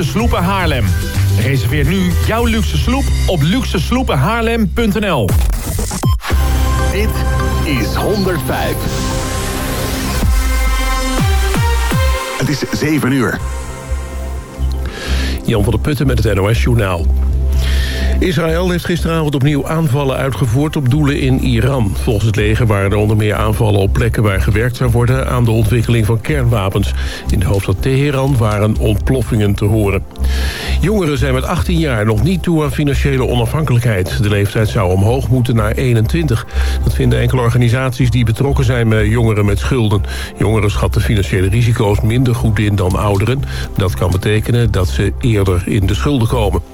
Luxe Sloepen Haarlem. Reserveer nu jouw luxe sloep op luxesloepenhaarlem.nl. Dit is 105. Het is 7 uur. Jan van der Putten met het NOS-journaal. Israël heeft gisteravond opnieuw aanvallen uitgevoerd op doelen in Iran. Volgens het leger waren er onder meer aanvallen op plekken waar gewerkt zou worden aan de ontwikkeling van kernwapens. In de hoofdstad Teheran waren ontploffingen te horen. Jongeren zijn met 18 jaar nog niet toe aan financiële onafhankelijkheid. De leeftijd zou omhoog moeten naar 21. Dat vinden enkele organisaties die betrokken zijn bij jongeren met schulden. Jongeren schatten financiële risico's minder goed in dan ouderen. Dat kan betekenen dat ze eerder in de schulden komen.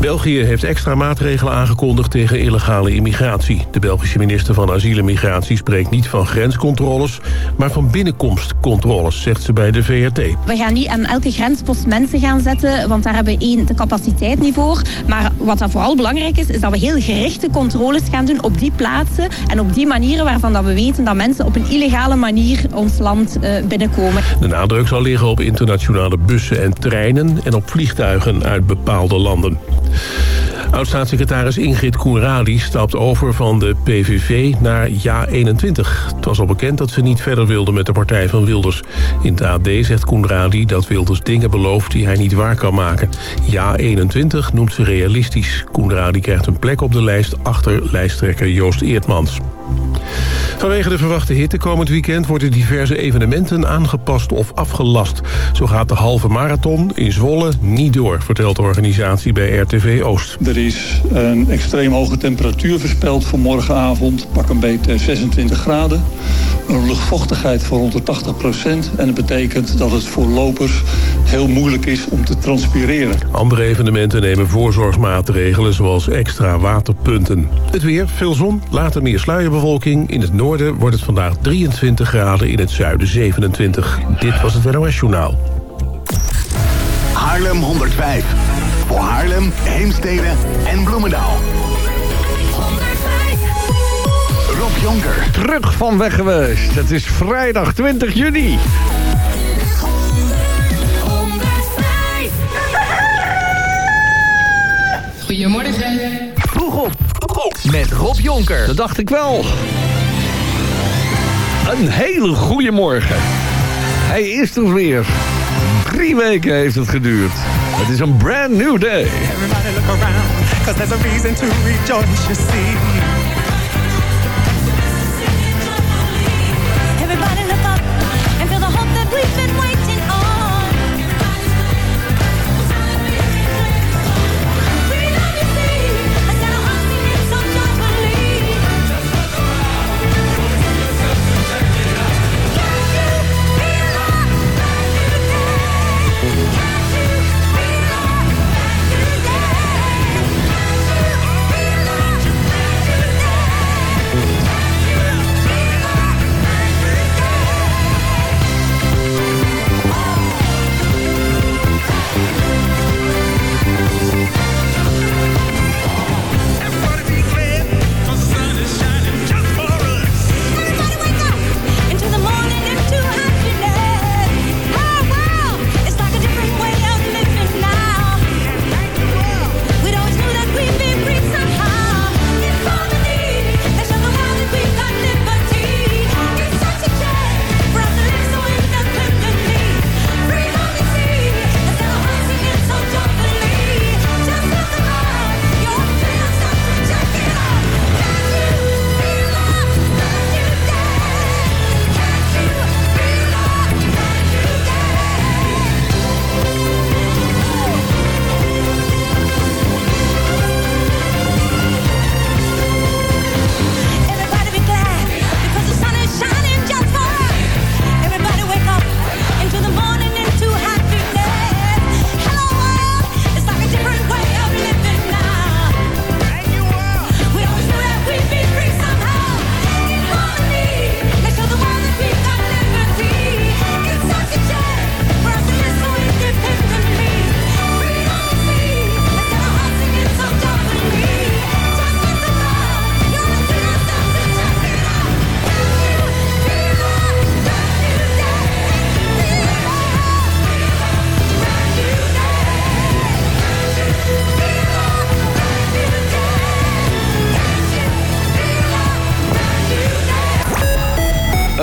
België heeft extra maatregelen aangekondigd tegen illegale immigratie. De Belgische minister van Asiel en Migratie spreekt niet van grenscontroles... maar van binnenkomstcontroles, zegt ze bij de VRT. We gaan niet aan elke grenspost mensen gaan zetten... want daar hebben we één, de capaciteit niet voor. Maar wat dan vooral belangrijk is, is dat we heel gerichte controles gaan doen... op die plaatsen en op die manieren waarvan dat we weten... dat mensen op een illegale manier ons land uh, binnenkomen. De nadruk zal liggen op internationale bussen en treinen... en op vliegtuigen uit bepaalde landen. Oud-staatssecretaris Ingrid Koenradi stapt over van de PVV naar JA21. Het was al bekend dat ze niet verder wilde met de partij van Wilders. In het AD zegt Koenradi dat Wilders dingen belooft die hij niet waar kan maken. JA21 noemt ze realistisch. Koenradi krijgt een plek op de lijst achter lijsttrekker Joost Eertmans. Vanwege de verwachte hitte komend weekend worden diverse evenementen aangepast of afgelast. Zo gaat de halve marathon in Zwolle niet door, vertelt de organisatie bij RTV Oost. Er is een extreem hoge temperatuur voorspeld voor morgenavond, pak een beetje 26 graden. Een luchtvochtigheid van rond de 80 procent. En dat betekent dat het voor lopers heel moeilijk is om te transpireren. Andere evenementen nemen voorzorgsmaatregelen zoals extra waterpunten. Het weer, veel zon, later meer In het noorden wordt het vandaag 23 graden, in het zuiden 27. Dit was het NOS Journaal. Haarlem 105. Voor Haarlem, Heemstede en Bloemendaal. Rob Jonker. Terug van weg geweest. Het is vrijdag 20 juni. Goedemorgen. Vroeg op. Met Rob Jonker. Dat dacht ik wel. Een hele goede morgen. Hij is er weer. Drie weken heeft het geduurd. Het is een brand new day. Everybody look around, cause there's a reason to rejoice, you see.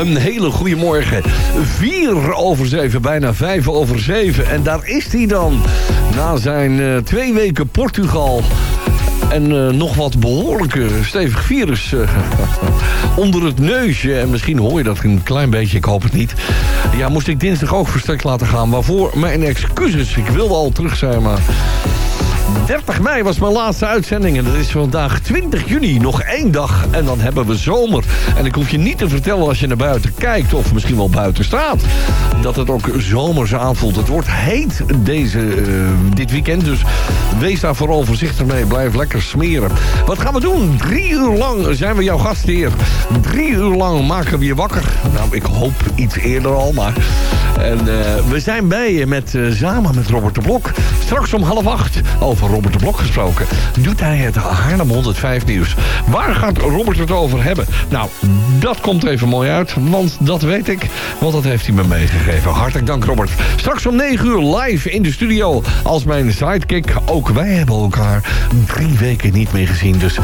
Een hele goede morgen. Vier over zeven, bijna vijf over zeven. En daar is hij dan. Na zijn eh, twee weken Portugal. En eh, nog wat behoorlijke stevig virus eh, onder het neusje. En misschien hoor je dat een klein beetje, ik hoop het niet. Ja, moest ik dinsdag ook verstrekt laten gaan. Waarvoor mijn excuses. Ik wilde al terug zijn, maar... 30 mei was mijn laatste uitzending en dat is vandaag 20 juni. Nog één dag en dan hebben we zomer. En ik hoef je niet te vertellen als je naar buiten kijkt... of misschien wel buiten staat... dat het ook zomers aanvoelt. Het wordt heet deze, eh, dit weekend, dus wees daar vooral voorzichtig mee. Blijf lekker smeren. Wat gaan we doen? Drie uur lang zijn we jouw gastheer. Drie uur lang maken we je wakker. Nou, ik hoop iets eerder al, maar... En eh, we zijn bij je met, eh, samen met Robert de Blok. Straks om half acht, over Robert de Blok gesproken... doet hij het Haarlem 105 nieuws. Waar gaat Robert het over hebben? Nou, dat komt even mooi uit, want dat weet ik. Want dat heeft hij me meegegeven. Hartelijk dank, Robert. Straks om 9 uur live in de studio als mijn sidekick. Ook wij hebben elkaar drie weken niet meer gezien. Dus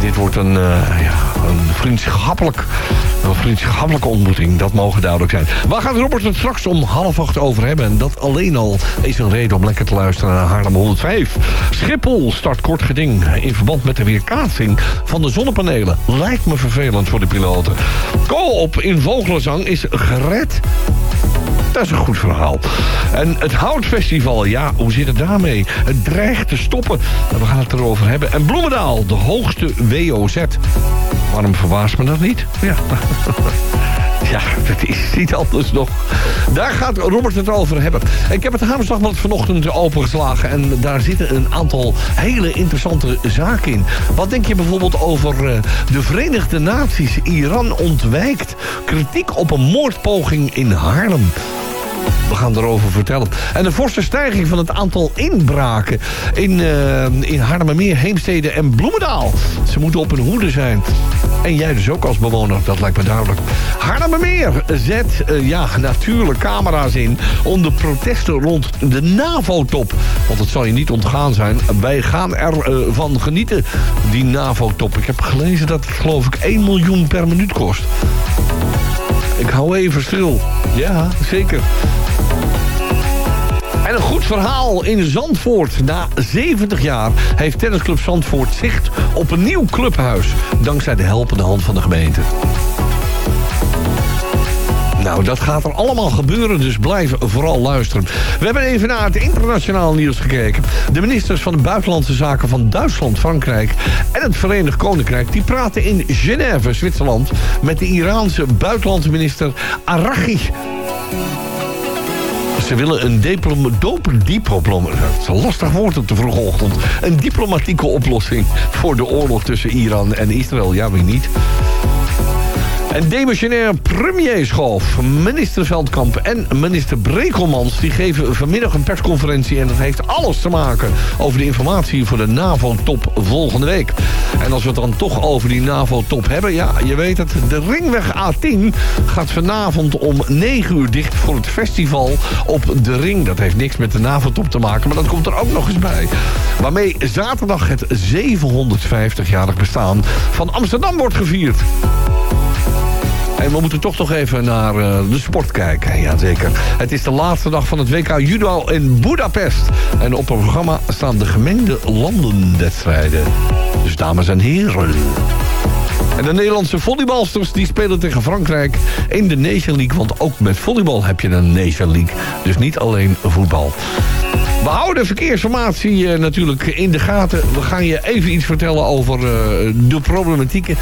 dit wordt een, eh, ja, een vriendschappelijk... Een vriendschappelijke ontmoeting, dat mogen duidelijk zijn. Waar gaat Robert het straks om half acht over hebben? En dat alleen al is een reden om lekker te luisteren naar Haarlem 105. Schiphol start kort geding in verband met de weerkaatsing van de zonnepanelen. Lijkt me vervelend voor de piloten. Co-op in Vogelenzang is gered. Dat is een goed verhaal. En het Houtfestival, ja, hoe zit het daarmee? Het dreigt te stoppen. En we gaan het erover hebben. En Bloemendaal, de hoogste WOZ. Waarom verbaast me dat niet? Ja. Ja, het is niet anders nog. Daar gaat Robert het over hebben. Ik heb het Hamersdagblad vanochtend opengeslagen... en daar zitten een aantal hele interessante zaken in. Wat denk je bijvoorbeeld over eh, de Verenigde Naties? Iran ontwijkt kritiek op een moordpoging in Haarlem. We gaan erover vertellen. En de forse stijging van het aantal inbraken in, uh, in Heemstede en Bloemendaal. Ze moeten op hun hoede zijn. En jij dus ook als bewoner, dat lijkt me duidelijk. Haarlemmermeer zet, uh, ja, natuurlijk camera's in... om de protesten rond de NAVO-top. Want het zal je niet ontgaan zijn. Wij gaan ervan uh, van genieten, die NAVO-top. Ik heb gelezen dat het geloof ik 1 miljoen per minuut kost. Ik hou even stil. Ja, zeker. En een goed verhaal in Zandvoort. Na 70 jaar heeft tennisclub Zandvoort zicht op een nieuw clubhuis. Dankzij de helpende hand van de gemeente. Nou, dat gaat er allemaal gebeuren, dus blijf vooral luisteren. We hebben even naar het internationaal nieuws gekeken. De ministers van de Buitenlandse Zaken van Duitsland, Frankrijk en het Verenigd Koninkrijk... die praten in Genève, Zwitserland... met de Iraanse buitenlandse minister Arachi. Ze willen een het is een lastig woord op de vroege ochtend... een diplomatieke oplossing voor de oorlog tussen Iran en Israël. Ja, wie niet? En demissionair premier Schoof, minister Veldkamp en minister Brekelmans... die geven vanmiddag een persconferentie... en dat heeft alles te maken over de informatie voor de NAVO-top volgende week. En als we het dan toch over die NAVO-top hebben... ja, je weet het, de Ringweg A10 gaat vanavond om 9 uur dicht... voor het festival op de Ring. Dat heeft niks met de NAVO-top te maken, maar dat komt er ook nog eens bij. Waarmee zaterdag het 750-jarig bestaan van Amsterdam wordt gevierd. En we moeten toch nog even naar uh, de sport kijken. Jazeker. Het is de laatste dag van het WK Judo in Budapest. En op het programma staan de gemengde landenwedstrijden. Dus dames en heren. En de Nederlandse volleybalsters die spelen tegen Frankrijk in de Nation League. Want ook met volleybal heb je een Nation League. Dus niet alleen voetbal. We houden de verkeersformatie uh, natuurlijk in de gaten. We gaan je even iets vertellen over uh, de problematieken.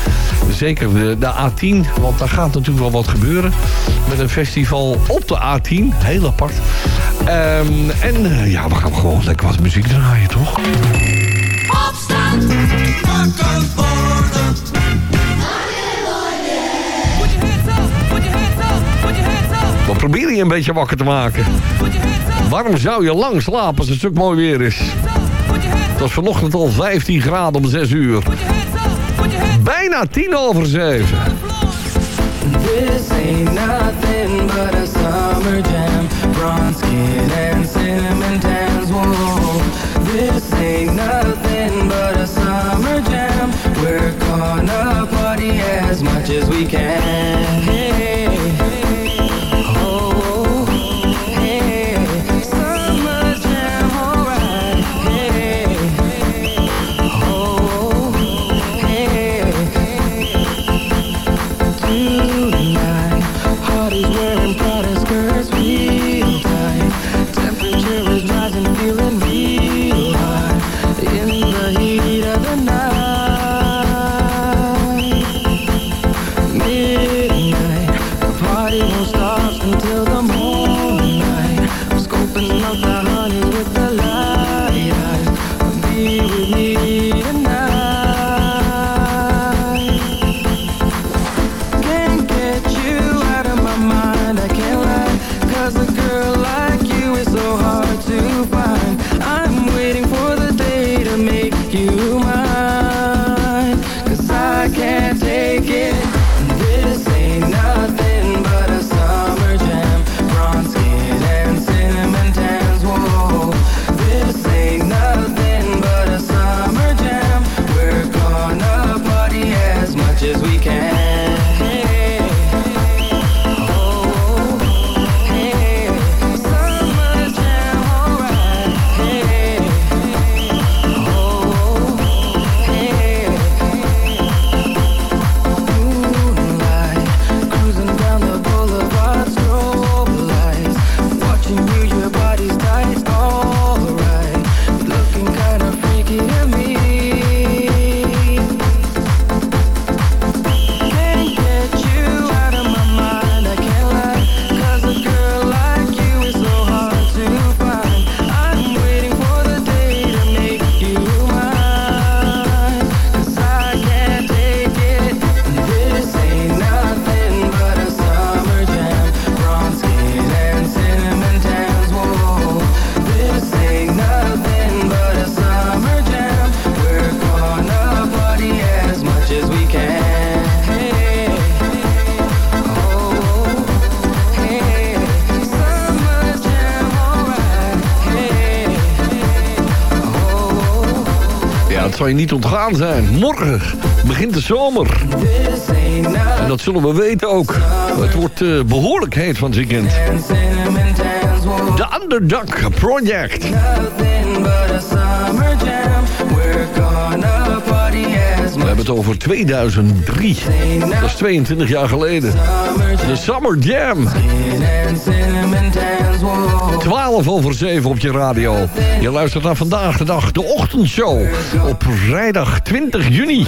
Zeker de, de, A10, want daar gaat natuurlijk wel wat gebeuren. Met een festival op de A10, heel apart. Um, en uh, ja, we gaan gewoon lekker wat muziek draaien, toch? Opstand! Wakker worden! We proberen je een beetje wakker te maken. Waarom zou je lang slapen als het stuk mooi weer is? Het was vanochtend al 15 graden om 6 uur. Bijna 10 over 7. This ain't nothing but a summer jam Bronze skin and cinnamon tans Whoa. This ain't nothing but a summer jam We're gonna party as much as we can zal niet ontgaan zijn. Morgen begint de zomer. En dat zullen we weten ook. Het wordt eh, behoorlijk heet van het weekend. De Underdog Project. We hebben het over 2003. Dat is 22 jaar geleden. De Summer Jam. 12 over 7 op je radio. Je luistert naar vandaag de dag, de ochtendshow. Op vrijdag 20 juni.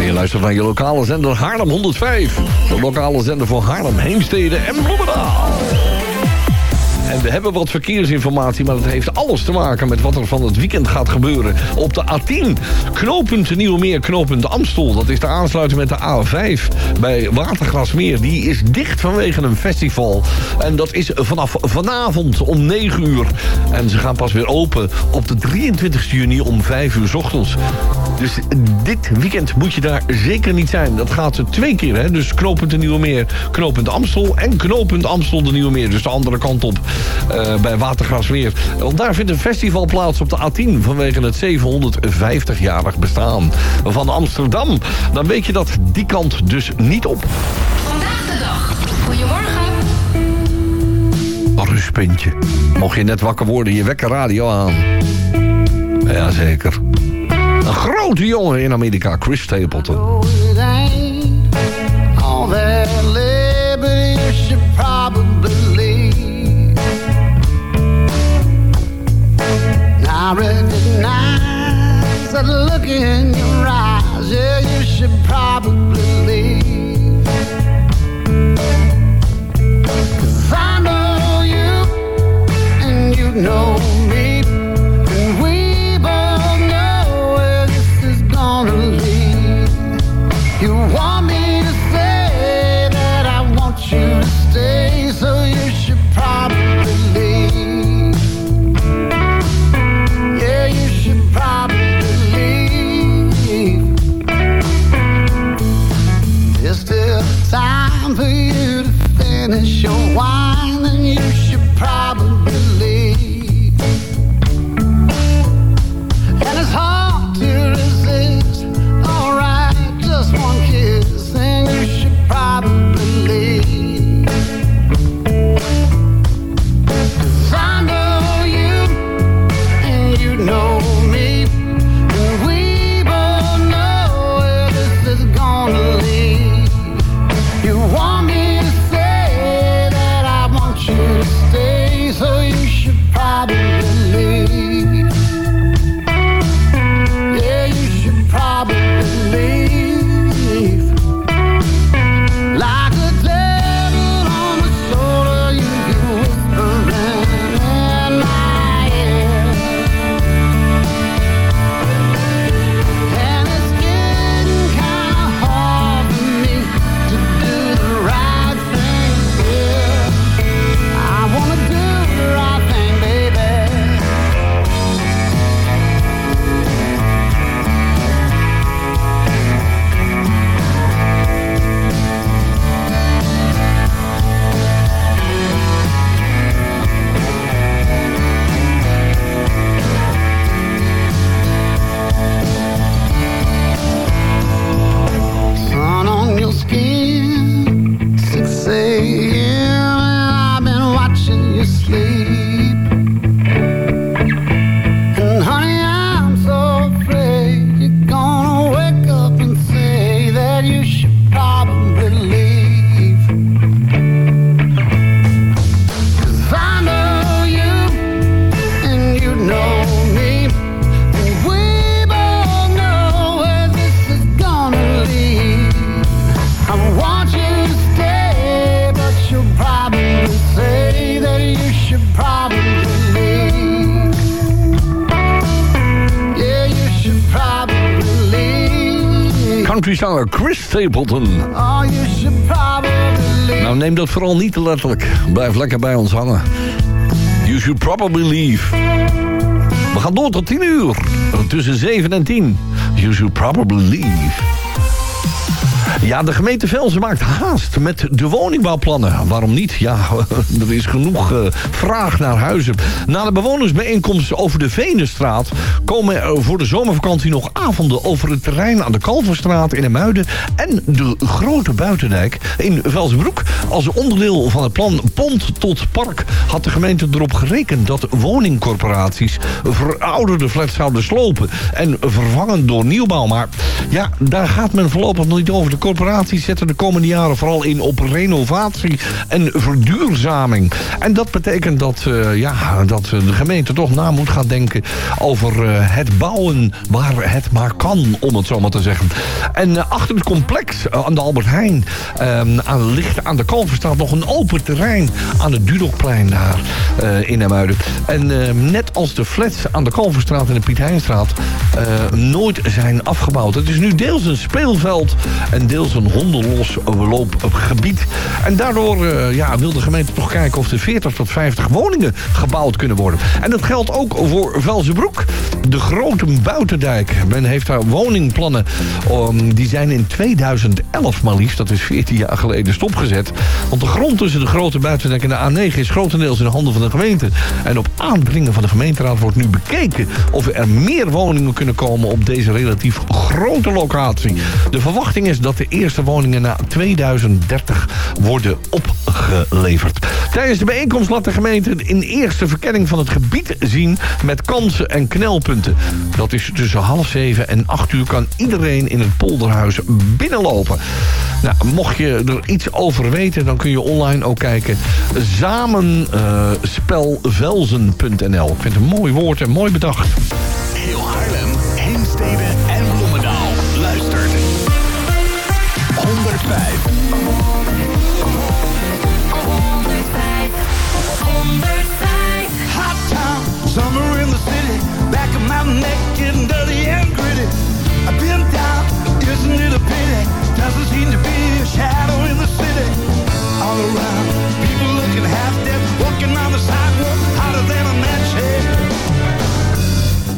Je luistert naar je lokale zender Haarlem 105. De lokale zender voor Haarlem, Heemstede en Bloemendaal. We hebben wat verkeersinformatie, maar dat heeft alles te maken met wat er van het weekend gaat gebeuren. Op de A10, knooppunt Nieuwemeer, knooppunt Amstel. Dat is de aansluiting met de A5 bij Watergrasmeer. Die is dicht vanwege een festival. En dat is vanaf vanavond om 9 uur. En ze gaan pas weer open op de 23 juni om 5 uur 's ochtends. Dus dit weekend moet je daar zeker niet zijn. Dat gaat ze twee keer, hè. Dus knooppunt de Nieuwe Meer, knooppunt Amstel... en knooppunt Amstel de Nieuwe Meer. Dus de andere kant op eh, bij Watergrasweer. Want daar vindt een festival plaats op de A10... vanwege het 750-jarig bestaan van Amsterdam. Dan weet je dat die kant dus niet op. Vandaag de dag. Goedemorgen. Rustpuntje. Mocht je net wakker worden, je wekker radio aan. Jazeker. Grote jongen in Amerika, Chris Stapleton. it ain't all that liberty you should probably leave. I recognize that look in your eyes, yeah, you should probably. 'Cause I know you and you know time for you to finish your wine, and you should probably zanger Chris Stapleton. Oh, you should probably leave. Nou, neem dat vooral niet te letterlijk. Blijf lekker bij ons hangen. You should probably leave. We gaan door tot 10 uur. Tussen 7 en 10. You should probably leave. Ja, de gemeente Velzen maakt haast met de woningbouwplannen. Waarom niet? Ja, er is genoeg eh, vraag naar huizen. Na de bewonersbijeenkomst over de Venenstraat... komen voor de zomervakantie nog avonden over het terrein aan de Kalverstraat in Muiden en de Grote Buitendijk in Velzenbroek. Als onderdeel van het plan Pont tot Park had de gemeente erop gerekend... dat woningcorporaties verouderde flats zouden slopen... en vervangen door nieuwbouw. Maar ja, daar gaat men voorlopig nog niet over. De corporaties zetten de komende jaren vooral in op renovatie en verduurzaming. En dat betekent dat, eh, ja, dat de gemeente toch na moet gaan denken over eh, het bouwen waar het maar kan, om het zo maar te zeggen. En eh, achter het complex aan de Albert Heijn, aan, ligt aan de Kalverstraat nog een open terrein aan het Dudokplein daar in Hemuiden. En net als de flats aan de Kalverstraat en de Piet Heinstraat nooit zijn afgebouwd. Het is nu deels een speelveld en deels een hondenlos loopgebied. En daardoor eh, ja, wil de gemeente toch kijken of er 40 tot 50 woningen gebouwd kunnen worden. En dat geldt ook voor Velzenbroek. De grote buitendijk. Men heeft daar woningplannen. Die zijn in 2011 maar liefst, dat is 14 jaar geleden, stopgezet. Want de grond tussen de grote buitendijk en de A9 is grotendeels in de handen van de gemeente. En op aandringen van de gemeenteraad wordt nu bekeken of er meer woningen kunnen komen op deze relatief grote locatie. De verwachting is dat eerste woningen na 2030 worden opgeleverd. Tijdens de bijeenkomst laat de gemeente een eerste verkenning van het gebied zien met kansen en knelpunten. Dat is tussen half zeven en acht uur kan iedereen in het polderhuis binnenlopen. Nou, mocht je er iets over weten, dan kun je online ook kijken. Samenspelvelzen.nl. Ik vind het een mooi woord en mooi bedacht. Heel Haarlem,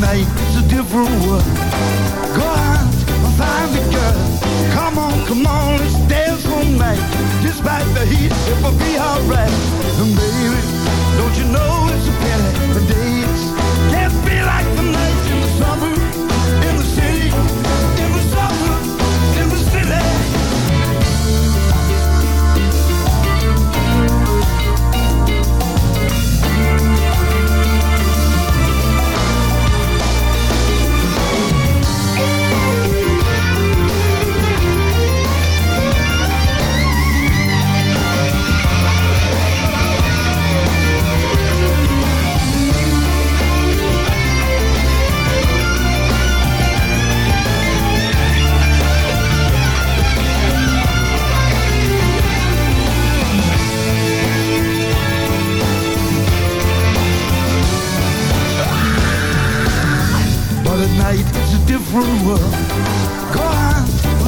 night it's a different world. Go out and find a girl. Come on, come on, let's dance all night. Despite the heat, it will be alright. And baby, world. Go on,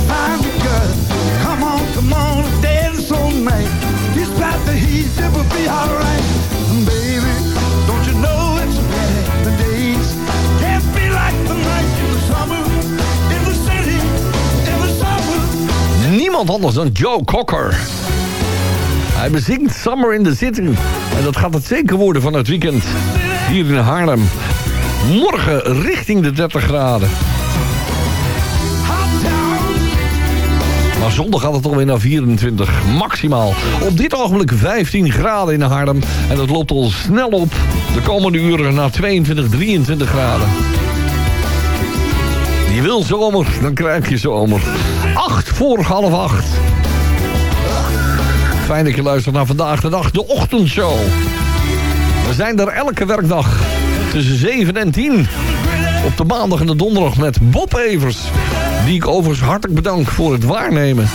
find a girl. Come on, come on, dance all night. Despite the heat, it will be alright. Baby, don't you know it's pity the days can't be like the night in the summer, in the city, in the summer. Niemand anders dan Joe Cocker. Hij bezingt Summer in the City. En dat gaat het zeker worden van het weekend. Hier in Haarlem. Morgen richting de 30 graden. Zondag gaat het alweer naar 24 maximaal. Op dit ogenblik 15 graden in Haarlem. En dat loopt al snel op de komende uren naar 22, 23 graden. Je wil zomer, dan krijg je zomer. 8 voor half acht. Fijn dat je luistert naar vandaag de dag, de ochtendshow. We zijn er elke werkdag tussen 7 en 10. Op de maandag en de donderdag met Bob Evers. Die ik overigens hartelijk bedank voor het waarnemen.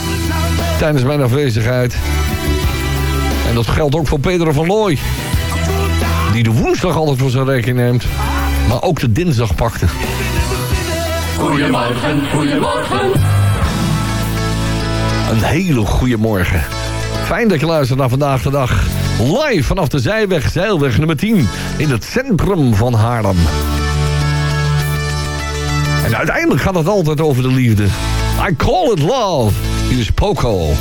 Tijdens mijn afwezigheid. En dat geldt ook voor Pedro van Looy. Die de woensdag altijd voor zijn rekening neemt. Maar ook de dinsdag pakte. Goedemorgen, goedemorgen. Een hele goede morgen. Fijn dat je luistert naar vandaag de dag. Live vanaf de Zijweg, Zeilweg nummer 10. In het centrum van Haarlem. En uiteindelijk gaat het altijd over de liefde. I call it love. Hier is Poco.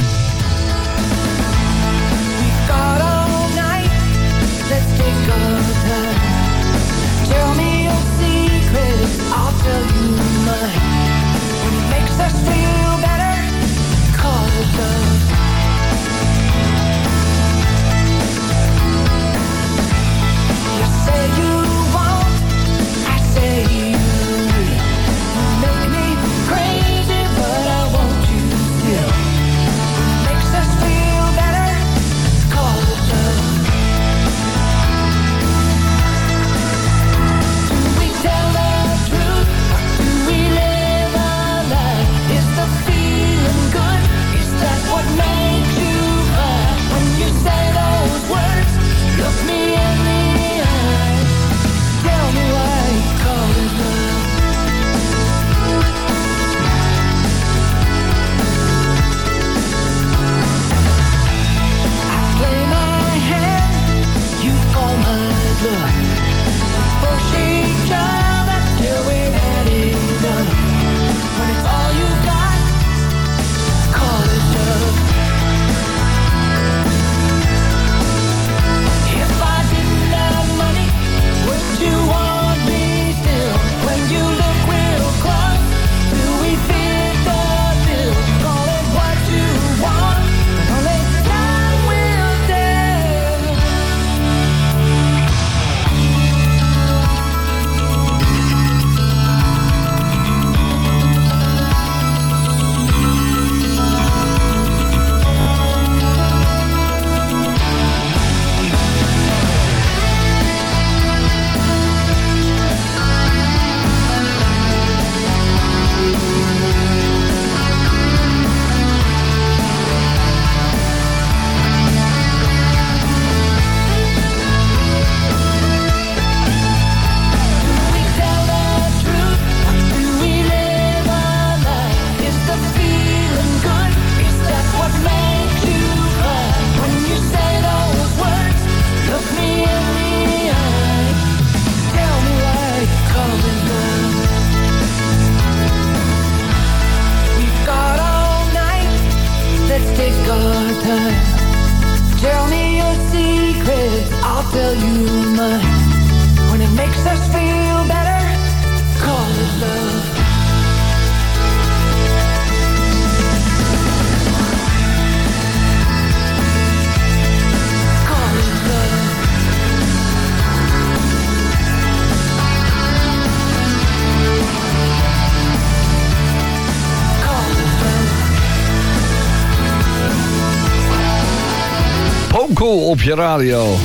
Poco op je radio.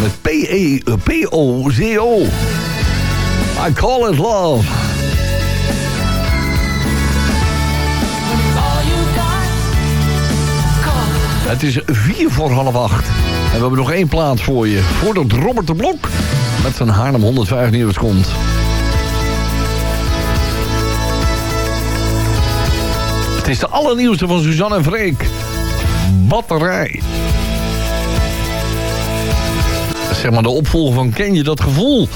Met P-O-Z-O. I call it love. Het is vier voor half acht. En we hebben nog één plaats voor je. Voordat Robert de Blok met zijn Haarlem 105 nieuws komt. Het is de allernieuwste van Suzanne en Freek. Batterij. Zeg maar de opvolger van Ken je dat gevoel?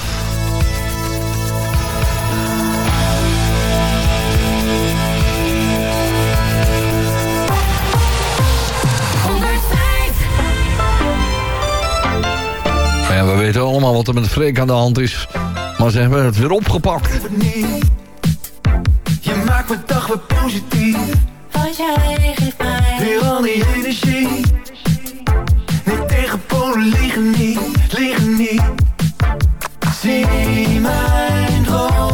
Ja, we weten allemaal wat er met Freek aan de hand is. Maar ze hebben het weer opgepakt. Je maakt mijn dag weer positief. Want jij geeft mij weer al die energie. Liggen niet, liggen niet. Zie mijn droom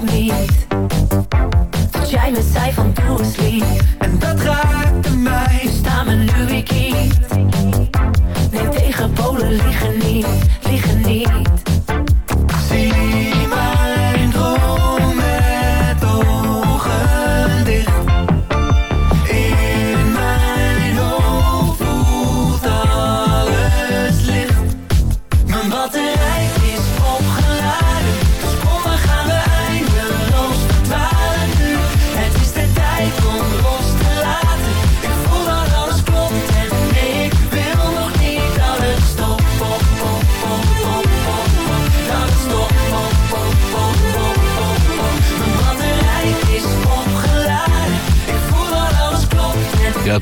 niet. Tot jij me zei van doe eens lief. En dat raakte mij. Sta me nu weer kiet. Nee, tegen Polen liggen niet, liggen niet.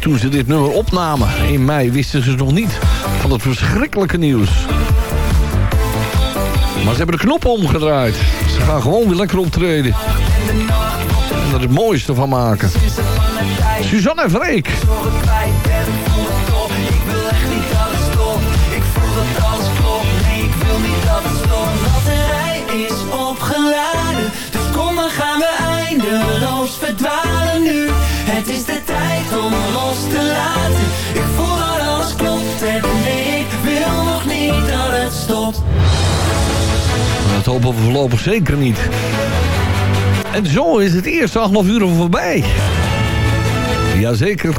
Toen ze dit nummer opnamen in mei wisten ze nog niet van het verschrikkelijke nieuws. Maar ze hebben de knop omgedraaid. Ze gaan gewoon weer lekker optreden. En er het mooiste van maken. Suzanne en Freek. Ik wil echt niet dat het Ik voel dat alles klopt ik wil niet dat het stopt Batterij is opgeladen Dus kom dan gaan we eindeloos En ik wil nog niet dat het stopt Dat hopen we voorlopig zeker niet. En zo is het eerste half uur voorbij. Jazeker.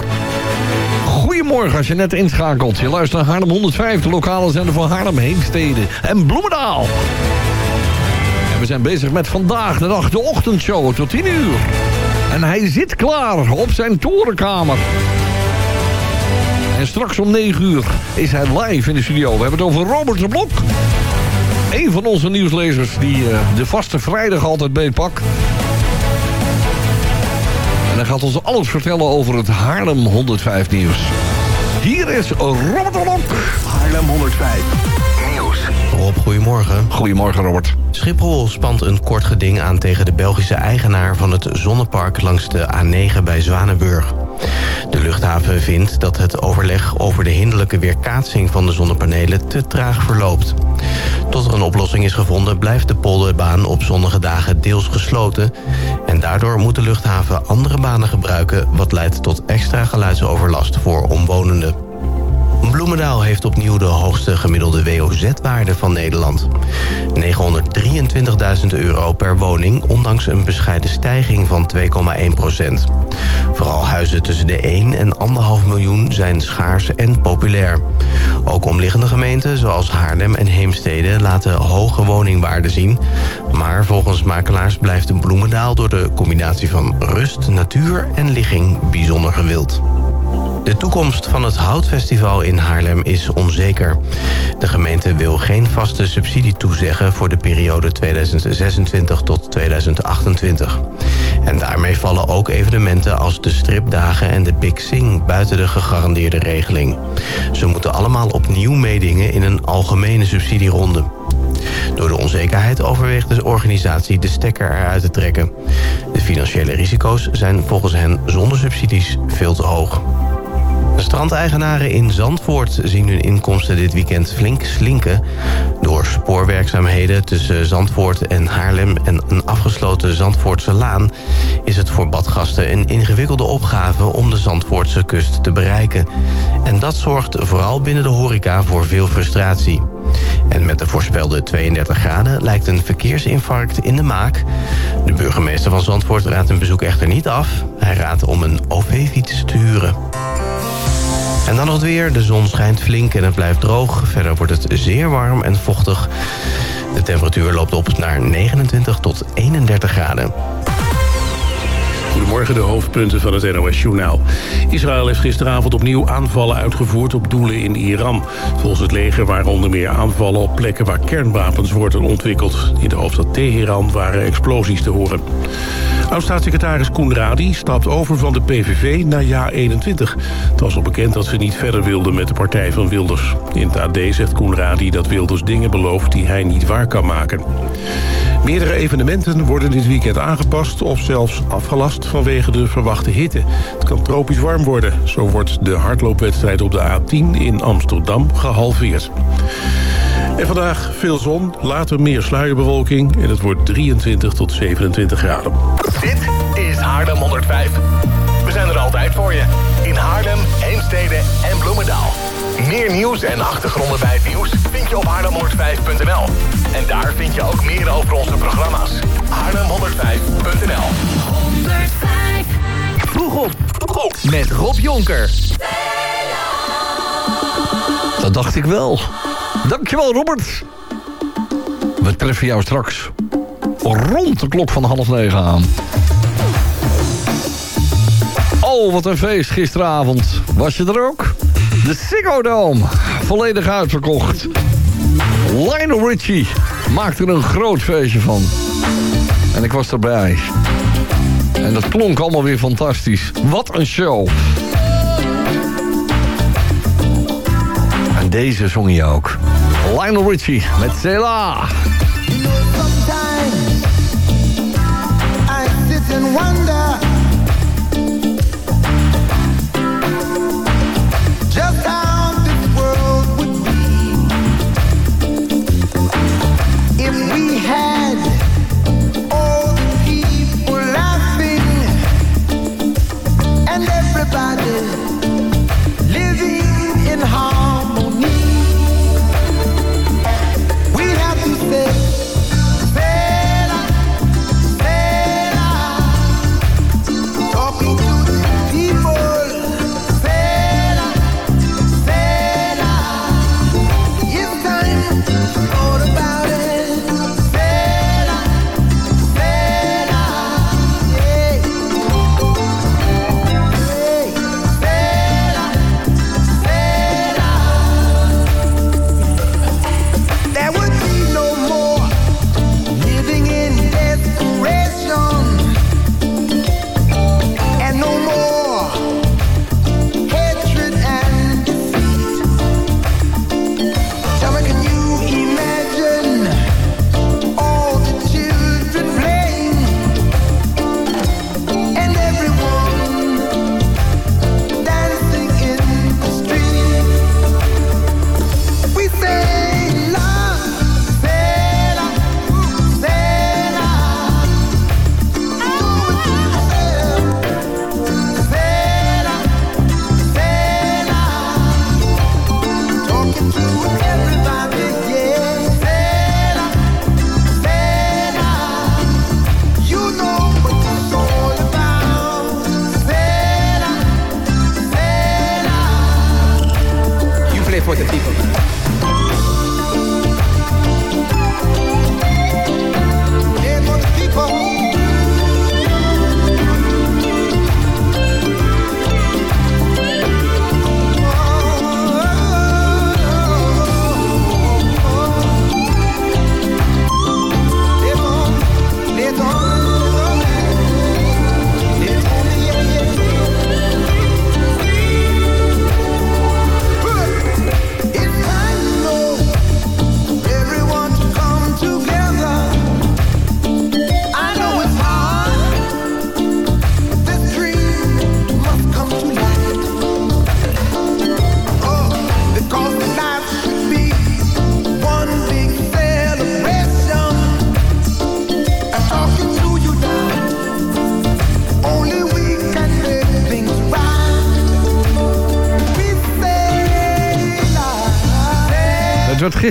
Goedemorgen als je net inschakelt. Je luistert naar Haarlem 105, de lokale zender van Haarlem, Heemstede en Bloemendaal. En we zijn bezig met vandaag de dag de ochtendshow tot 10 uur. En hij zit klaar op zijn torenkamer. En straks om 9 uur is hij live in de studio. We hebben het over Robert de Blok. Een van onze nieuwslezers die eh, de vaste vrijdag altijd beetpakt. En hij gaat ons alles vertellen over het Haarlem 105 nieuws. Hier is Robert de Blok. Haarlem 105. Nieuws. Rob, goedemorgen. Goedemorgen, Robert. Schiphol spant een kort geding aan tegen de Belgische eigenaar van het zonnepark langs de A9 bij Zwanenburg. De luchthaven vindt dat het overleg over de hinderlijke weerkaatsing van de zonnepanelen te traag verloopt. Tot er een oplossing is gevonden blijft de polderbaan op zonnige dagen deels gesloten. En daardoor moet de luchthaven andere banen gebruiken... wat leidt tot extra geluidsoverlast voor omwonenden. Bloemendaal heeft opnieuw de hoogste gemiddelde WOZ-waarde van Nederland. 923.000 euro per woning, ondanks een bescheiden stijging van 2,1 procent. Vooral huizen tussen de 1 en 1,5 miljoen zijn schaars en populair. Ook omliggende gemeenten, zoals Haarlem en Heemstede... laten hoge woningwaarden zien. Maar volgens makelaars blijft Bloemendaal... door de combinatie van rust, natuur en ligging bijzonder gewild. De toekomst van het Houtfestival in Haarlem is onzeker. De gemeente wil geen vaste subsidie toezeggen voor de periode 2026 tot 2028. En daarmee vallen ook evenementen als de stripdagen en de Big Sing buiten de gegarandeerde regeling. Ze moeten allemaal opnieuw meedingen in een algemene subsidieronde. Door de onzekerheid overweegt de organisatie de stekker eruit te trekken. De financiële risico's zijn volgens hen zonder subsidies veel te hoog. De strandeigenaren in Zandvoort zien hun inkomsten dit weekend flink slinken. Door spoorwerkzaamheden tussen Zandvoort en Haarlem en een afgesloten Zandvoortse laan... is het voor badgasten een ingewikkelde opgave om de Zandvoortse kust te bereiken. En dat zorgt vooral binnen de horeca voor veel frustratie. En met de voorspelde 32 graden lijkt een verkeersinfarct in de maak. De burgemeester van Zandvoort raadt een bezoek echter niet af. Hij raadt om een OV-fiets te huren. En dan nog het weer. De zon schijnt flink en het blijft droog. Verder wordt het zeer warm en vochtig. De temperatuur loopt op naar 29 tot 31 graden. Goedemorgen, de hoofdpunten van het NOS-journaal. Israël heeft gisteravond opnieuw aanvallen uitgevoerd op doelen in Iran. Volgens het leger waren onder meer aanvallen op plekken waar kernwapens worden ontwikkeld. In de hoofdstad Teheran waren explosies te horen. Oud-staatssecretaris Koenradi stapt over van de PVV naar JA21. Het was al bekend dat ze niet verder wilden met de partij van Wilders. In het AD zegt Koenradi dat Wilders dingen belooft die hij niet waar kan maken. Meerdere evenementen worden dit weekend aangepast of zelfs afgelast vanwege de verwachte hitte. Het kan tropisch warm worden. Zo wordt de hardloopwedstrijd op de A10 in Amsterdam gehalveerd. En vandaag veel zon, later meer sluierbewolking... en het wordt 23 tot 27 graden. Dit is Haarlem 105. We zijn er altijd voor je. In Haarlem, Heemstede en Bloemendaal. Meer nieuws en achtergronden bij het nieuws vind je op haarlem105.nl. En daar vind je ook meer over onze programma's. Haarlem105.nl 105. Vroeg op. Met Rob Jonker. Dat dacht ik wel. Dankjewel, Robert. We treffen jou straks rond de klok van half negen aan. Oh, wat een feest gisteravond. Was je er ook? De Ziggo Dome. Volledig uitverkocht. Lionel Richie maakte er een groot feestje van. En ik was erbij. En dat klonk allemaal weer fantastisch. Wat een show. En deze zong je ook. Lionel Richie met Cela. Sometimes I sit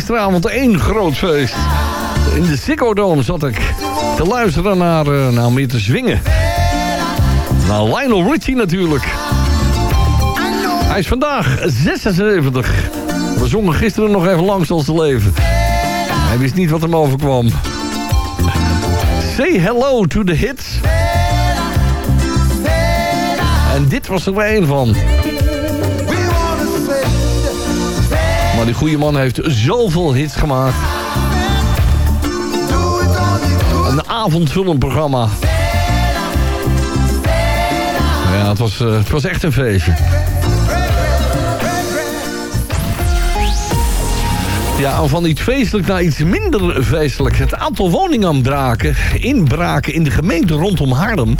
gisteravond één groot feest. In de Ziggo Dome zat ik te luisteren naar, eh, nou meer te zwingen. Naar Lionel Richie natuurlijk. Hij is vandaag 76. We zongen gisteren nog even langs te leven. Hij wist niet wat hem overkwam. Say hello to the hits. En dit was er een van. Maar die goede man heeft zoveel hits gemaakt. Een avondvullend programma. Ja, het was, eh, het was echt een feestje. Ja, van iets feestelijk naar iets minder feestelijk. Het aantal woningaanbraken, inbraken in de gemeente rondom Haarlem...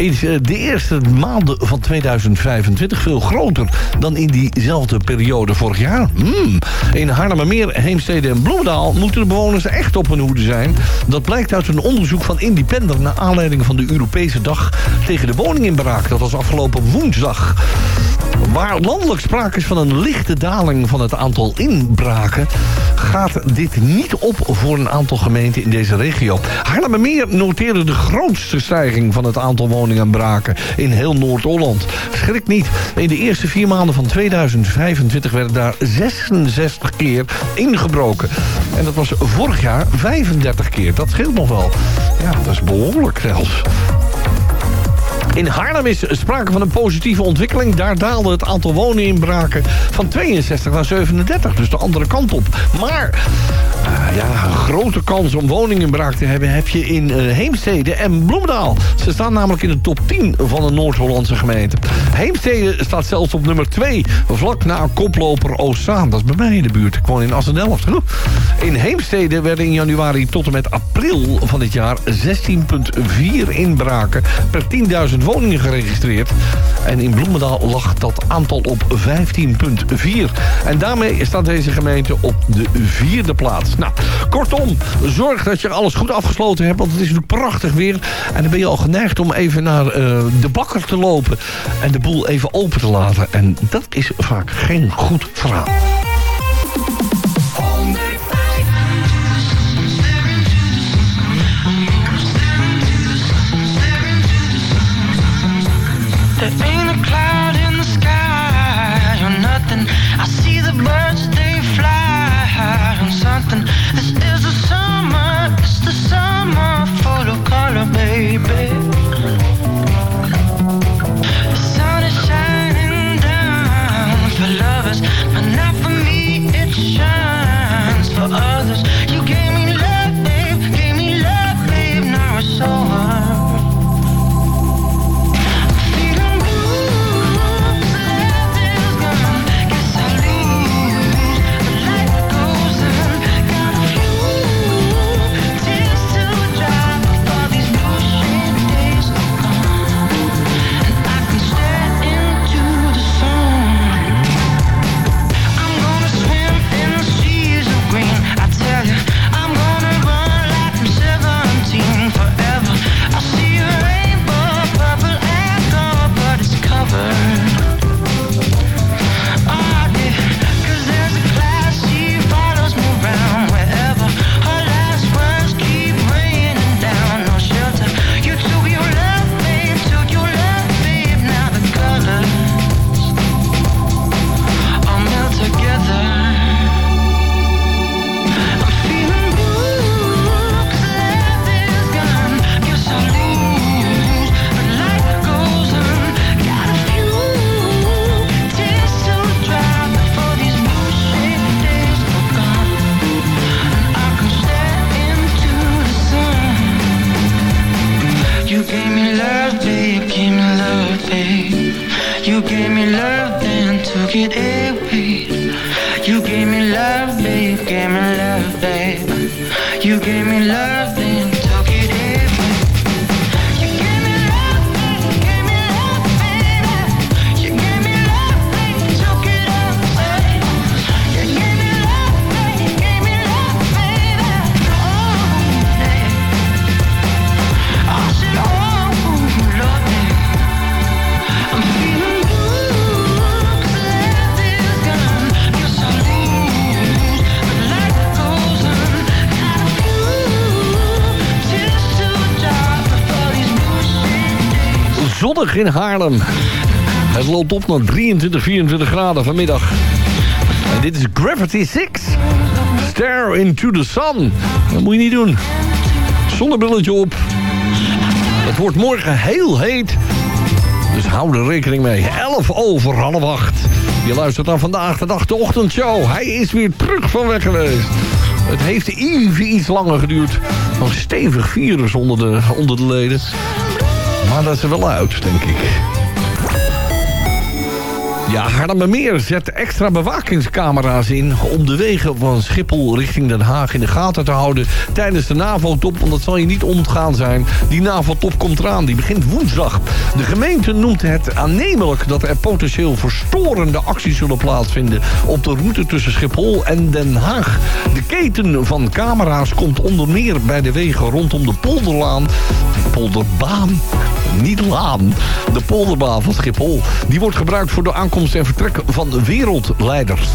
is eh, de eerste maanden van 2025 veel groter dan in diezelfde periode vorig jaar. Hmm. In Haarlemmermeer, Heemstede en Bloemendaal moeten de bewoners echt op hun hoede zijn. Dat blijkt uit een onderzoek van Independent... naar aanleiding van de Europese dag tegen de woninginbraak. Dat was afgelopen woensdag. Waar landelijk sprake is van een lichte daling van het aantal inbraken... gaat dit niet op voor een aantal gemeenten in deze regio. Haarlemmermeer noteerde de grootste stijging van het aantal woningaanbraken in heel Noord-Holland. Schrik niet, in de eerste vier maanden van 2025 werden daar 66 keer ingebroken. En dat was vorig jaar 35 keer. Dat scheelt nog wel. Ja, dat is behoorlijk zelfs. In Haarlem is sprake van een positieve ontwikkeling. Daar daalde het aantal woninginbraken van 62 naar 37. Dus de andere kant op. Maar ja, een grote kans om woninginbraak te hebben... heb je in uh, Heemstede en Bloemendaal. Ze staan namelijk in de top 10 van de Noord-Hollandse gemeente. Heemstede staat zelfs op nummer 2. Vlak na koploper Oostzaan. Dat is bij mij in de buurt. Ik woon in Assen-Delft. In Heemstede werden in januari tot en met april van dit jaar... 16,4 inbraken per 10.000 woningen geregistreerd. En in Bloemendaal lag dat aantal op 15,4. En daarmee staat deze gemeente op de vierde plaats. Nou, kortom, zorg dat je alles goed afgesloten hebt. Want het is natuurlijk prachtig weer. En dan ben je al geneigd om even naar uh, de bakker te lopen. En de boel even open te laten. En dat is vaak geen goed verhaal. look at it in Haarlem. Het loopt op naar 23, 24 graden vanmiddag. En dit is Gravity 6. Stare into the sun. Dat moet je niet doen. Zonnebrilletje op. Het wordt morgen heel heet. Dus hou er rekening mee. 11 over half 8. Je luistert naar vandaag de dag de ochtendshow. Hij is weer terug van weg geweest. Het heeft even iets langer geduurd. Nog stevig virus onder de, onder de leden. Maar dat is wel uit, denk ik. Ja, Haarlemmermeer zet extra bewakingscamera's in... om de wegen van Schiphol richting Den Haag in de gaten te houden... tijdens de NAVO-top, want dat zal je niet ontgaan zijn. Die NAVO-top komt eraan, die begint woensdag. De gemeente noemt het aannemelijk dat er potentieel verstorende acties zullen plaatsvinden... op de route tussen Schiphol en Den Haag. De keten van camera's komt onder meer bij de wegen rondom de Polderlaan... Polderbaan, niet laan. De polderbaan van Schiphol. Die wordt gebruikt voor de aankomst en vertrek van wereldleiders.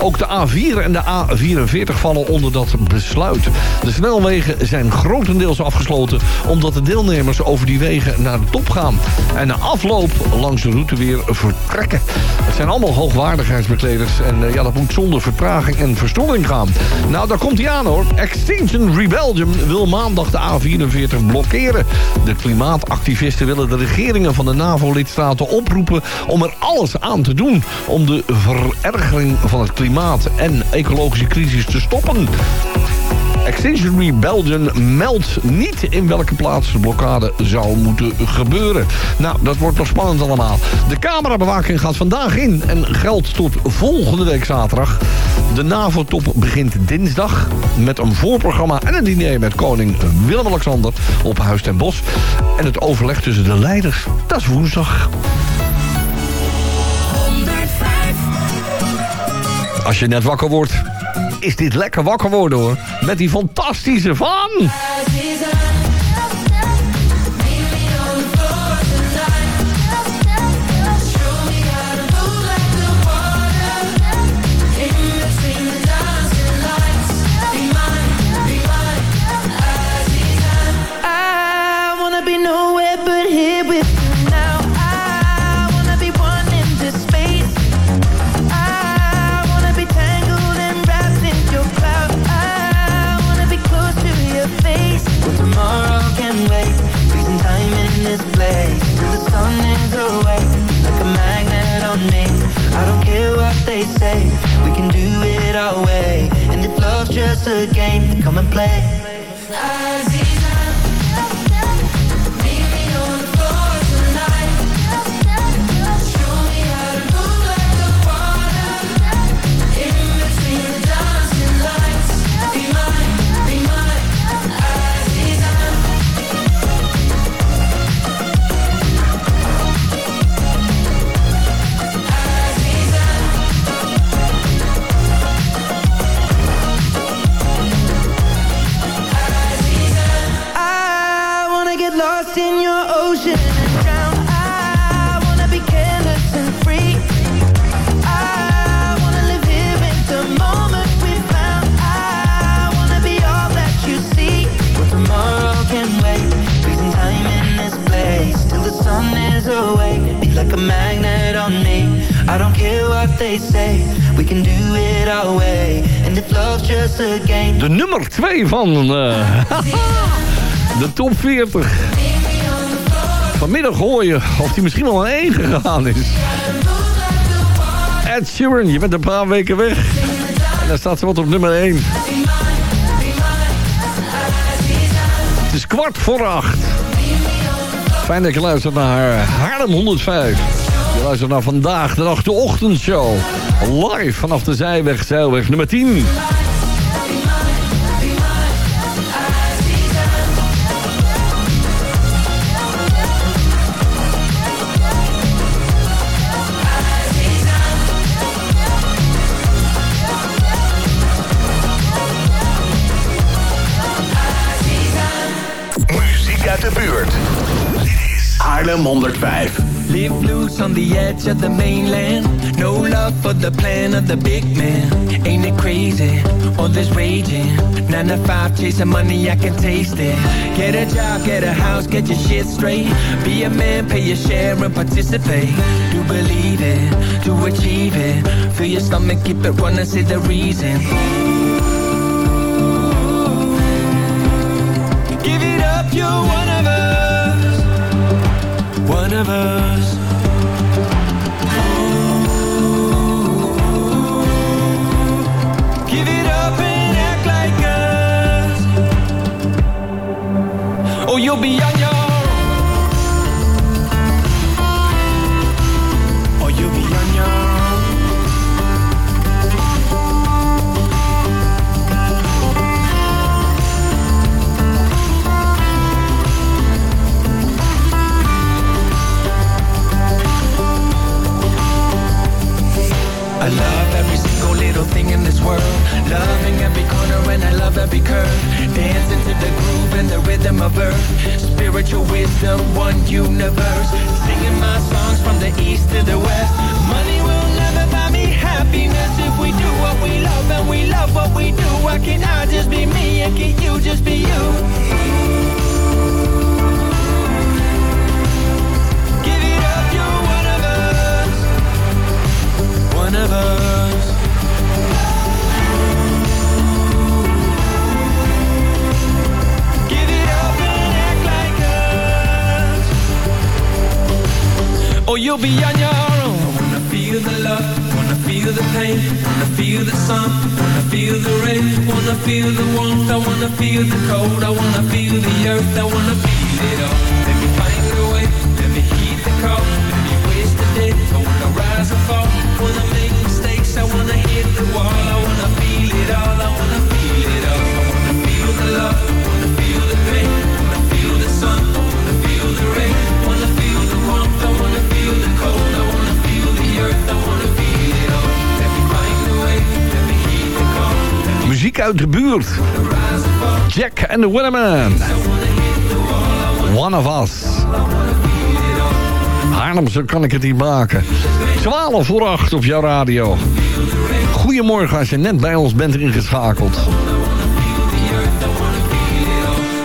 Ook de A4 en de A44 vallen onder dat besluit. De snelwegen zijn grotendeels afgesloten... omdat de deelnemers over die wegen naar de top gaan. En na afloop langs de route weer vertrekken. Het zijn allemaal hoogwaardigheidsbekleders. En eh, ja, dat moet zonder vertraging en verstoring gaan. Nou, daar komt hij aan hoor. Extinction Rebellion wil maandag de A44 blokkeren. De klimaatactivisten willen de regeringen van de NAVO-lidstaten oproepen... om er alles aan te doen om de verergering van het klimaat en ecologische crisis te stoppen. Extinction Rebellion meldt niet in welke plaats de blokkade zou moeten gebeuren. Nou, dat wordt nog spannend allemaal. De camerabewaking gaat vandaag in en geldt tot volgende week zaterdag. De NAVO-top begint dinsdag met een voorprogramma en een diner met koning Willem-Alexander op Huis ten Bosch. En het overleg tussen de leiders, dat is woensdag. Als je net wakker wordt, is dit lekker wakker worden hoor. Met die fantastische van... this place till the sun is away, like a magnet on me. I don't care what they say. We can do it our way. And if love's just a game, come and play. I magnet on me. I don't care what they say. We can do it our way. And if love's just a. De nummer 2 van eh, de top 40. Vanmiddag hoor je of die misschien wel aan 1 gegaan is. Ed Sheeran, je bent een paar weken weg. En daar staat ze wat op nummer 1. Het is kwart voor acht. Fijn dat je luistert naar Haarlem 105. Je luistert naar vandaag, de dag de ochtendshow. Live vanaf de Zijweg, Zeilweg nummer 10. Haarlem 105. Live loose on the edge of the mainland. No love for the plan of the big man. Ain't it crazy? All this raging. Nine to five chasing money, I can taste it. Get a job, get a house, get your shit straight. Be a man, pay your share and participate. Do believe it, to achieve it. Feel your stomach, keep it running, see the reason. Give it up, of us. Give it up and act like us. Oh, you'll be on your every corner and I love every curve. Dancing to the groove and the rhythm of earth. Spiritual wisdom, one universe. Singing my songs from the east to the west. Money will never buy me happiness if we do what we love and we love what we do. Why can't I just be me and can you just be you? Give it up, you're one of us. One of us. Or you'll be on your own. I wanna feel the love, wanna feel the pain, wanna feel the sun, wanna feel the rain, wanna feel the warmth, I wanna feel the cold, I wanna feel the earth, I wanna feel it all. Muziek uit de buurt. Jack and the Weatherman. One of Us. Haarlem, zo kan ik het niet maken. 12 voor 8 op jouw radio. Goedemorgen als je net bij ons bent ingeschakeld.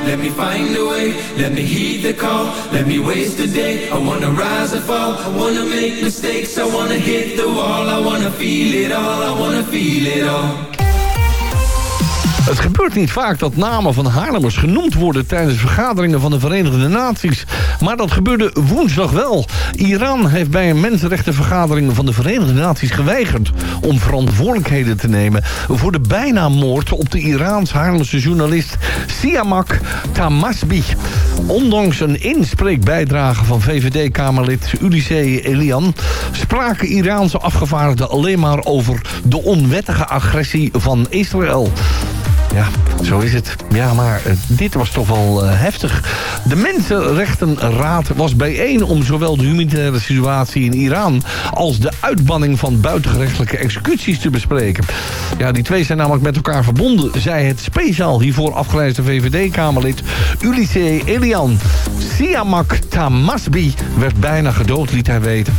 Let me find a way, let me heed the call, let me waste the day. I wanna rise and fall, I wanna make mistakes, I wanna hit the wall, I wanna feel it all, I wanna feel it all. Het gebeurt niet vaak dat namen van Haarlemmers genoemd worden... tijdens vergaderingen van de Verenigde Naties. Maar dat gebeurde woensdag wel. Iran heeft bij een mensenrechtenvergadering van de Verenigde Naties geweigerd... om verantwoordelijkheden te nemen voor de bijna moord... op de Iraans-Haarlemse journalist Siamak Tamasbi. Ondanks een inspreekbijdrage van VVD-Kamerlid Ulysse Elian... spraken Iraanse afgevaardigden alleen maar over de onwettige agressie van Israël. Ja, zo is het. Ja, maar eh, dit was toch wel eh, heftig. De Mensenrechtenraad was bijeen om zowel de humanitaire situatie in Iran... als de uitbanning van buitengerechtelijke executies te bespreken. Ja, die twee zijn namelijk met elkaar verbonden... zei het speciaal hiervoor afgereisde VVD-Kamerlid Ulysse Elian. Siamak Tamasbi werd bijna gedood, liet hij weten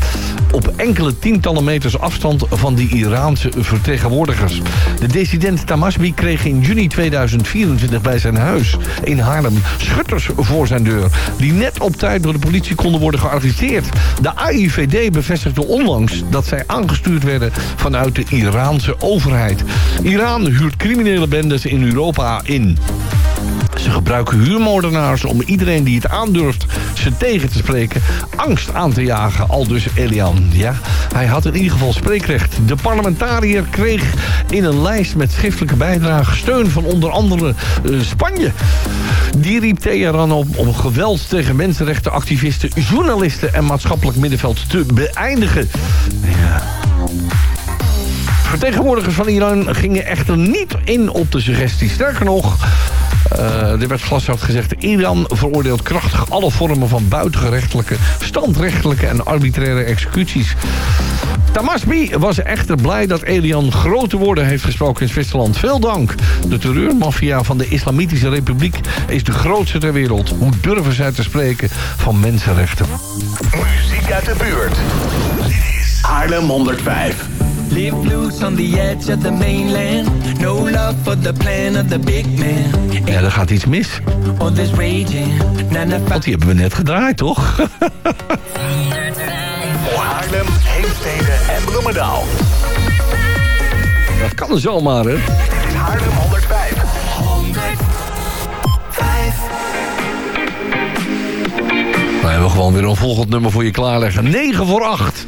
op enkele tientallen meters afstand van die Iraanse vertegenwoordigers. De dissident Tamasbi kreeg in juni 2024 bij zijn huis in Haarlem schutters voor zijn deur... die net op tijd door de politie konden worden gearresteerd. De AIVD bevestigde onlangs dat zij aangestuurd werden vanuit de Iraanse overheid. Iran huurt criminele bendes in Europa in. Ze gebruiken huurmoordenaars om iedereen die het aandurft ze tegen te spreken angst aan te jagen, al dus Elian. Ja, hij had in ieder geval spreekrecht. De parlementariër kreeg in een lijst met schriftelijke bijdragen steun van onder andere eh, Spanje. Die riep Teheran op om geweld tegen mensenrechtenactivisten, journalisten en maatschappelijk middenveld te beëindigen. Ja. Vertegenwoordigers van Iran gingen echter niet in op de suggestie. Sterker nog, er werd glashout gezegd... Iran veroordeelt krachtig alle vormen van buitengerechtelijke... standrechtelijke en arbitraire executies. Tamasbi was echter blij dat Elian grote woorden heeft gesproken in Zwitserland. Veel dank. De terreurmafia van de Islamitische Republiek is de grootste ter wereld. Hoe durven zij te spreken van mensenrechten? Muziek uit de buurt. Dit is Haarlem 105. Live loose on the edge of the mainland. No love for the plan of the big man. Ja, er gaat iets mis. Want die hebben we net gedraaid, toch? Voor Haarlem, Heemstede en Bloemendaal. Dat kan zomaar, hè? Dit is Haarlem 105. 105. We hebben gewoon weer een volgend nummer voor je klaarleggen. 9 voor 8.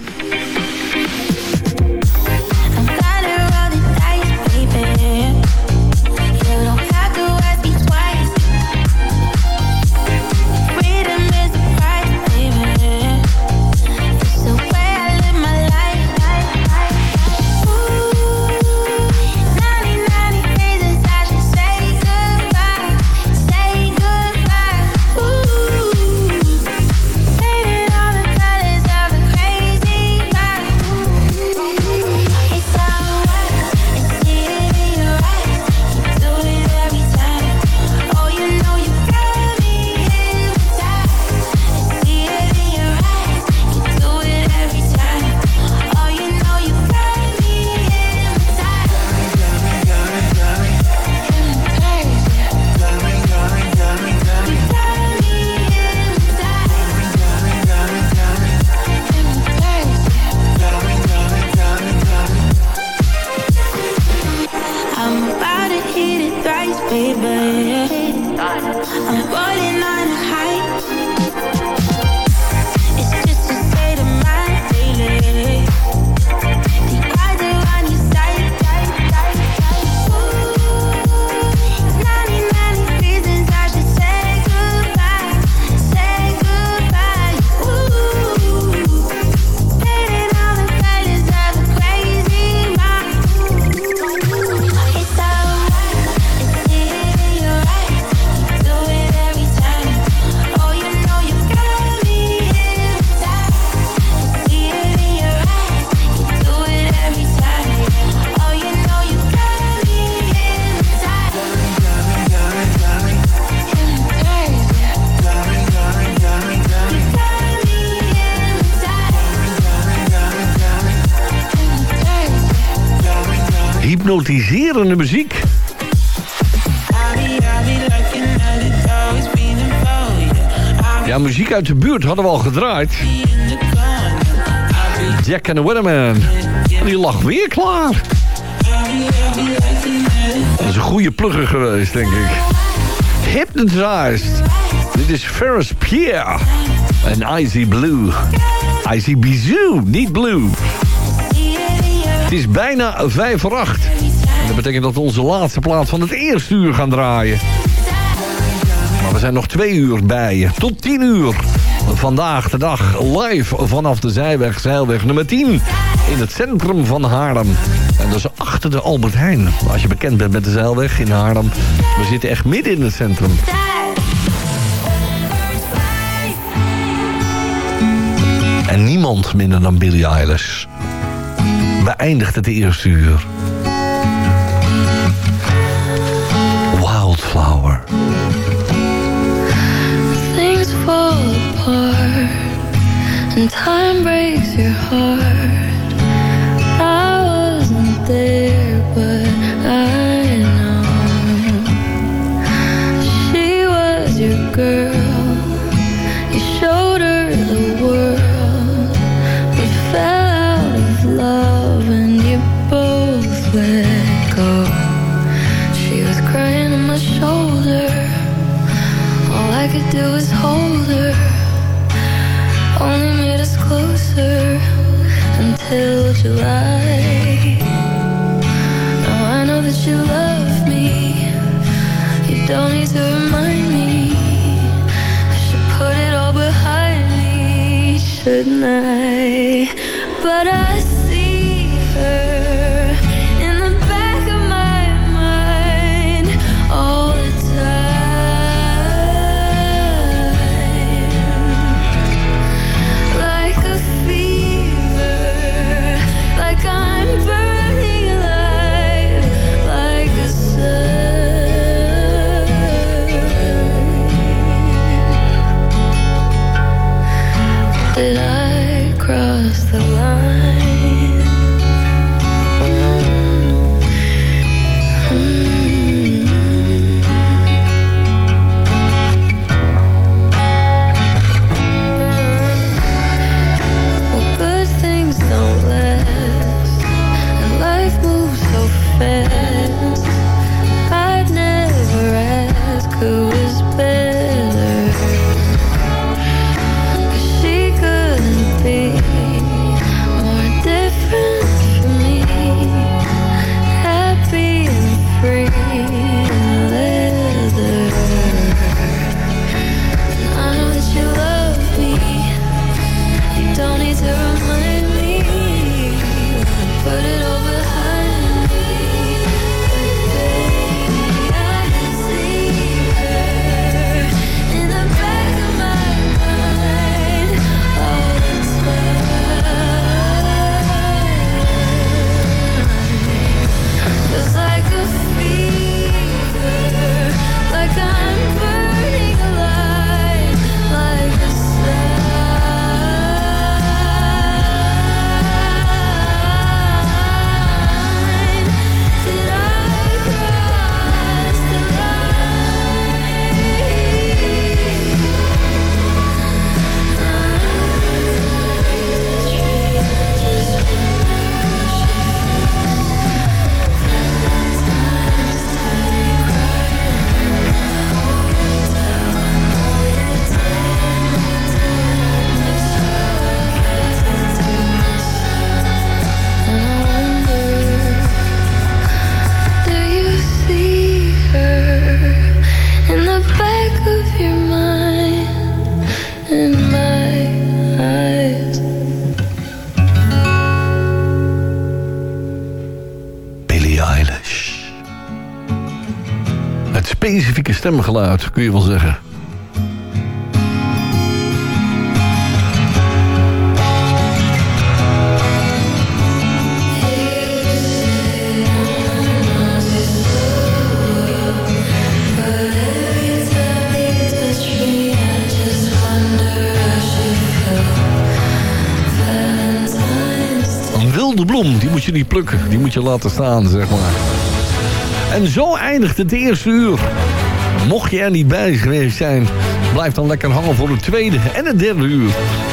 Hypnotiserende muziek. Ja, muziek uit de buurt hadden we al gedraaid. Jack and the Weatherman. Die lag weer klaar. Dat is een goede plugger geweest, denk ik. Hypnotized. Dit is Ferris Pierre. En Icy Blue. Icy Bizou, niet Blue. Het is bijna vijf voor acht. En dat betekent dat we onze laatste plaat van het eerste uur gaan draaien. Maar we zijn nog twee uur bij je. Tot tien uur. Vandaag de dag live vanaf de Zijweg, Zeilweg nummer 10. In het centrum van Haarlem. En dat is achter de Albert Heijn. Als je bekend bent met de Zeilweg in Haarlem. We zitten echt midden in het centrum. En niemand minder dan Billie Eilish. Beëindigt het eerste uur. Wildflower. Things fall apart and time breaks your heart. But I stemgeluid, kun je wel zeggen. Wilde bloem, die moet je niet plukken. Die moet je laten staan, zeg maar. En zo eindigt het eerste uur. Mocht je er niet bij geweest zijn, blijf dan lekker hangen voor het tweede en het derde uur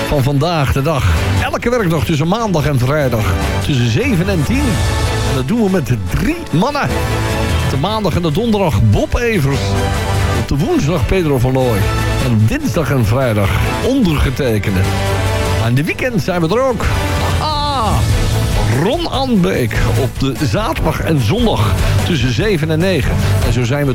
van vandaag de dag. Elke werkdag tussen maandag en vrijdag. Tussen 7 en 10. En dat doen we met drie mannen. De maandag en de donderdag Bob Evers. Op de woensdag Pedro van Looy. En dinsdag en vrijdag ondergetekende. Aan de weekend zijn we er ook. Ah, Ron Anbeek op de zaterdag en zondag tussen 7 en 9. En zo zijn we